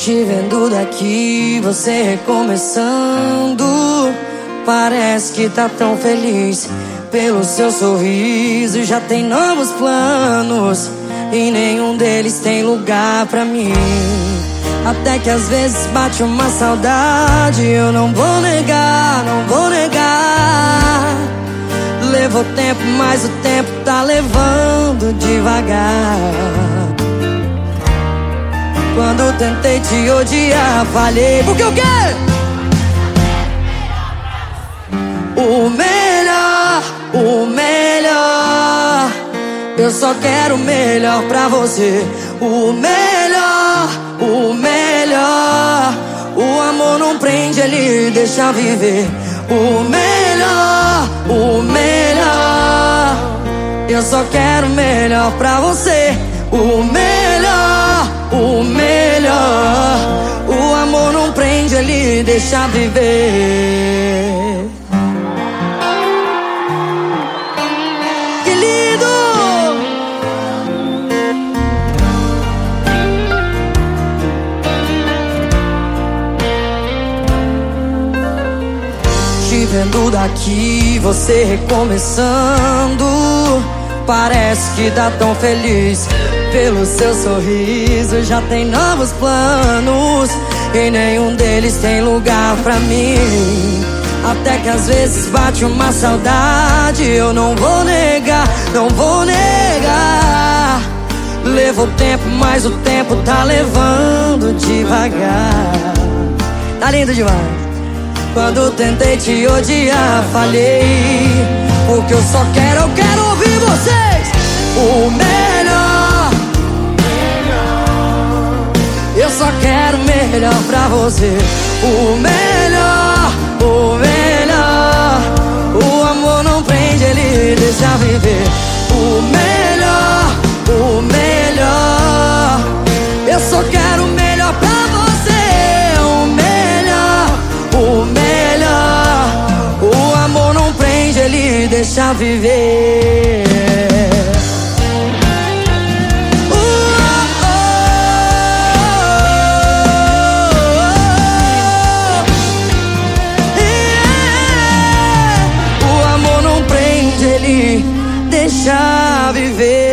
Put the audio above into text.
Te vendo daqui, você recomeçando. Parece que tá tão feliz pelo seu sorriso. Já tem novos planos e nenhum deles tem lugar pra mim. Até que às vezes bate uma saudade. Eu não vou negar, não vou negar. Levou tempo, mas o tempo tá levando devagar. Tentei te odiar, falhei. Porque o quê? O melhor, o melhor. Eu só quero o melhor pra você. O melhor, o melhor. O amor não prende, ele deixa viver. O melhor, o melhor. Eu só quero o melhor pra você. O melhor, o melhor. Deixa viver. Que lindo! Te vendo daqui, você recomeçando. Parece que tá tão feliz pelo seu sorriso. Já tem novos planos e nenhum deles tem lugar pra mim. Até que às vezes bate uma saudade. Eu não vou negar, não vou negar. Levou tempo, mas o tempo tá levando devagar. Tá lindo demais. Quando tentei te odiar, falhei. Porque eu só quero, eu quero ouvir vocês. O pra você. O melhor, o melhor. O amor não prende, ele deixa viver. O melhor, o melhor. Eu só quero o melhor pra você. O melhor, o melhor. O amor não prende, ele deixa viver. deixar viver.